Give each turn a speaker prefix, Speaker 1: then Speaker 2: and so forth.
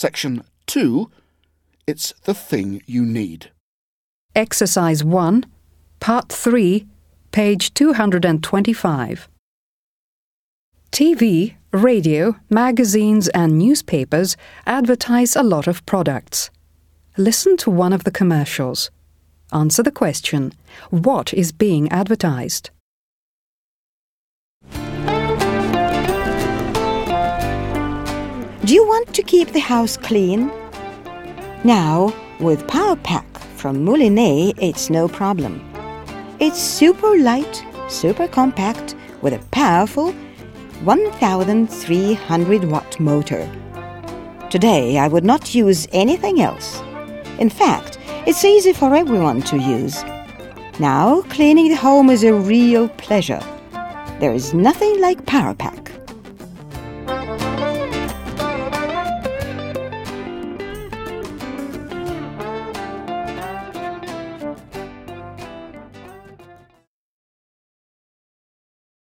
Speaker 1: Section 2. It's the thing you need.
Speaker 2: Exercise 1, Part 3, page 225. TV, radio, magazines, and newspapers advertise a lot of products. Listen to one of the commercials. Answer the question What is being advertised?
Speaker 3: Do you want to keep the house clean? Now, with Power Pack from Moulinex, it's no problem. It's super light, super compact, with a powerful 1300 watt motor. Today, I would not use anything else. In fact, it's easy for everyone to use. Now, cleaning the home is a real pleasure. There is nothing like Power Pack.